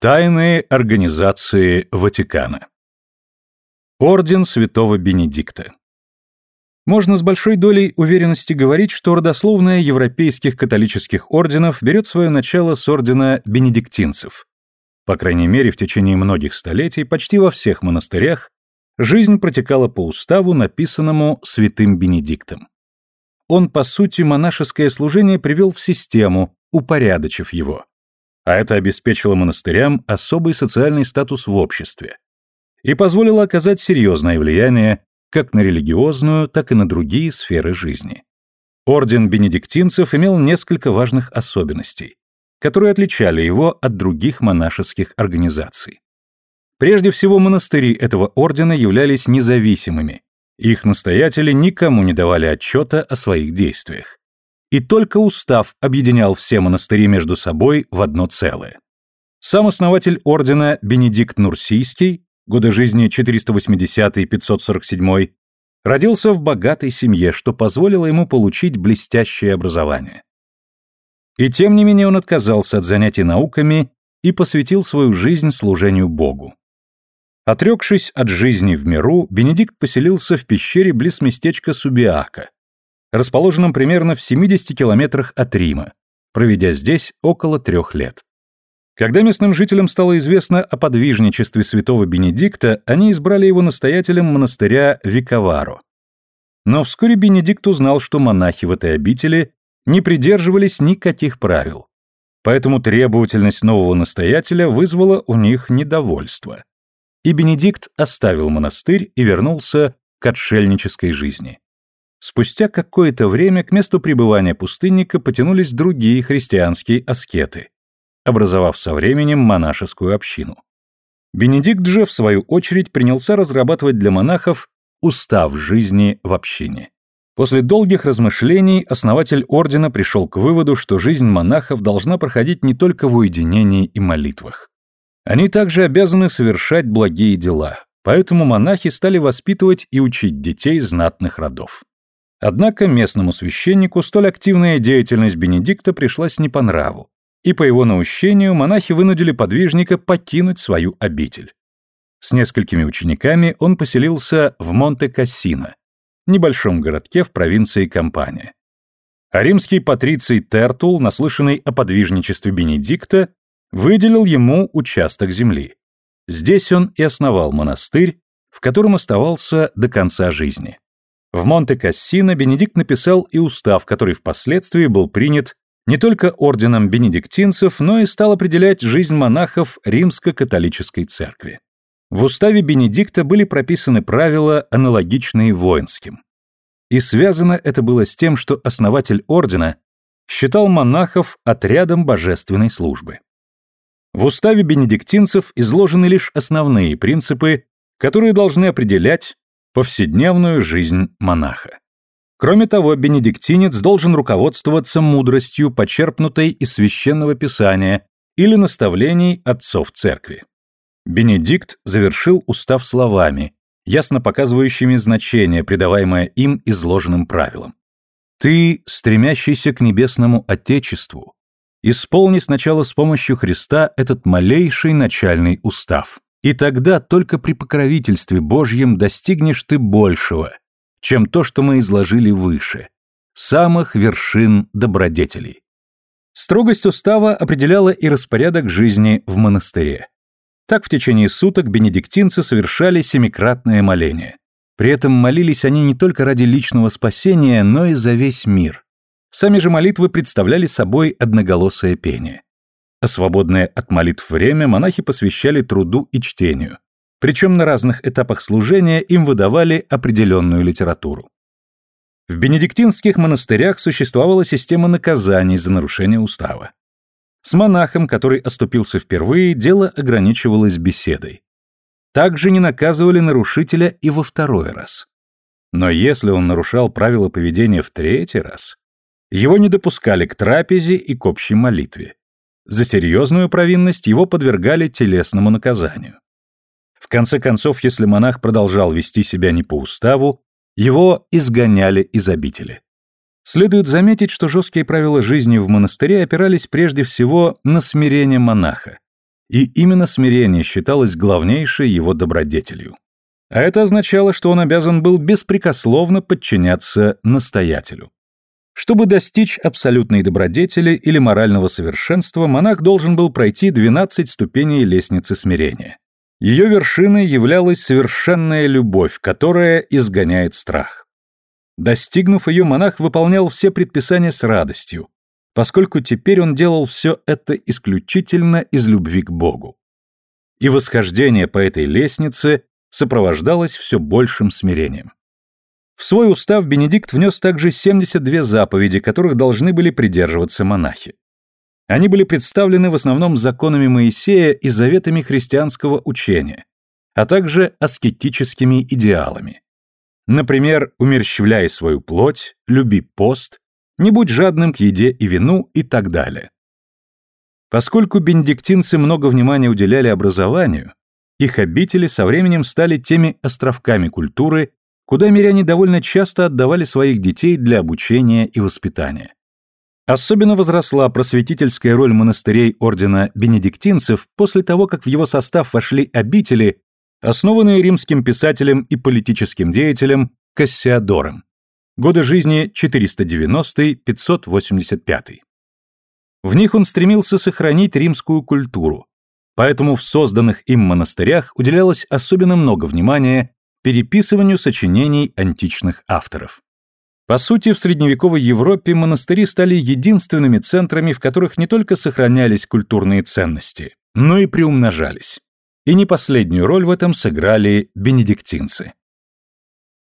Тайные организации Ватикана. Орден Святого Бенедикта. Можно с большой долей уверенности говорить, что родословная европейских католических орденов берет свое начало с ордена бенедиктинцев. По крайней мере, в течение многих столетий почти во всех монастырях жизнь протекала по уставу, написанному святым Бенедиктом. Он, по сути, монашеское служение привел в систему, упорядочив его а это обеспечило монастырям особый социальный статус в обществе и позволило оказать серьезное влияние как на религиозную, так и на другие сферы жизни. Орден бенедиктинцев имел несколько важных особенностей, которые отличали его от других монашеских организаций. Прежде всего, монастыри этого ордена являлись независимыми, их настоятели никому не давали отчета о своих действиях и только устав объединял все монастыри между собой в одно целое. Сам основатель ордена Бенедикт Нурсийский, годы жизни 480-547, родился в богатой семье, что позволило ему получить блестящее образование. И тем не менее он отказался от занятий науками и посвятил свою жизнь служению Богу. Отрекшись от жизни в миру, Бенедикт поселился в пещере близ местечка Субиака, расположенном примерно в 70 километрах от Рима, проведя здесь около трех лет. Когда местным жителям стало известно о подвижничестве святого Бенедикта, они избрали его настоятелем монастыря Викаваро. Но вскоре Бенедикт узнал, что монахи в этой обители не придерживались никаких правил. Поэтому требовательность нового настоятеля вызвала у них недовольство. И Бенедикт оставил монастырь и вернулся к отшельнической жизни. Спустя какое-то время к месту пребывания пустынника потянулись другие христианские аскеты, образовав со временем монашескую общину. Бенедикт же, в свою очередь, принялся разрабатывать для монахов устав жизни в общине. После долгих размышлений основатель ордена пришел к выводу, что жизнь монахов должна проходить не только в уединении и молитвах. Они также обязаны совершать благие дела, поэтому монахи стали воспитывать и учить детей знатных родов. Однако местному священнику столь активная деятельность Бенедикта пришлась не по нраву, и по его наущению монахи вынудили подвижника покинуть свою обитель. С несколькими учениками он поселился в Монте-Кассино, небольшом городке в провинции Кампания. А римский патриций Тертул, наслышанный о подвижничестве Бенедикта, выделил ему участок земли. Здесь он и основал монастырь, в котором оставался до конца жизни. В Монте-Кассино Бенедикт написал и устав, который впоследствии был принят не только орденом бенедиктинцев, но и стал определять жизнь монахов римско-католической церкви. В уставе Бенедикта были прописаны правила, аналогичные воинским. И связано это было с тем, что основатель ордена считал монахов отрядом божественной службы. В уставе бенедиктинцев изложены лишь основные принципы, которые должны определять повседневную жизнь монаха. Кроме того, бенедиктинец должен руководствоваться мудростью, почерпнутой из священного писания или наставлений отцов церкви. Бенедикт завершил устав словами, ясно показывающими значение, придаваемое им изложенным правилам. «Ты, стремящийся к небесному Отечеству, исполни сначала с помощью Христа этот малейший начальный устав. И тогда только при покровительстве Божьем достигнешь ты большего, чем то, что мы изложили выше, самых вершин добродетелей. Строгость устава определяла и распорядок жизни в монастыре. Так в течение суток бенедиктинцы совершали семикратное моление. При этом молились они не только ради личного спасения, но и за весь мир. Сами же молитвы представляли собой одноголосое пение а свободное от молитв время монахи посвящали труду и чтению. Причем на разных этапах служения им выдавали определенную литературу. В бенедиктинских монастырях существовала система наказаний за нарушение устава. С монахом, который оступился впервые, дело ограничивалось беседой. Также не наказывали нарушителя и во второй раз. Но если он нарушал правила поведения в третий раз, его не допускали к трапезе и к общей молитве. За серьезную провинность его подвергали телесному наказанию. В конце концов, если монах продолжал вести себя не по уставу, его изгоняли из обители. Следует заметить, что жесткие правила жизни в монастыре опирались прежде всего на смирение монаха и именно смирение считалось главнейшей его добродетелью. А это означало, что он обязан был беспрекословно подчиняться настоятелю. Чтобы достичь абсолютной добродетели или морального совершенства, монах должен был пройти 12 ступеней лестницы смирения. Ее вершиной являлась совершенная любовь, которая изгоняет страх. Достигнув ее, монах выполнял все предписания с радостью, поскольку теперь он делал все это исключительно из любви к Богу. И восхождение по этой лестнице сопровождалось все большим смирением. В свой устав Бенедикт внес также 72 заповеди, которых должны были придерживаться монахи. Они были представлены в основном законами Моисея и заветами христианского учения, а также аскетическими идеалами. Например, умерщвляй свою плоть, люби пост, не будь жадным к еде и вину и так далее. Поскольку бенедиктинцы много внимания уделяли образованию, их обители со временем стали теми островками культуры, куда миряне довольно часто отдавали своих детей для обучения и воспитания. Особенно возросла просветительская роль монастырей ордена бенедиктинцев после того, как в его состав вошли обители, основанные римским писателем и политическим деятелем Кассиодором. Годы жизни 490-585. В них он стремился сохранить римскую культуру, поэтому в созданных им монастырях уделялось особенно много внимания переписыванию сочинений античных авторов. По сути, в средневековой Европе монастыри стали единственными центрами, в которых не только сохранялись культурные ценности, но и приумножались. И не последнюю роль в этом сыграли бенедиктинцы.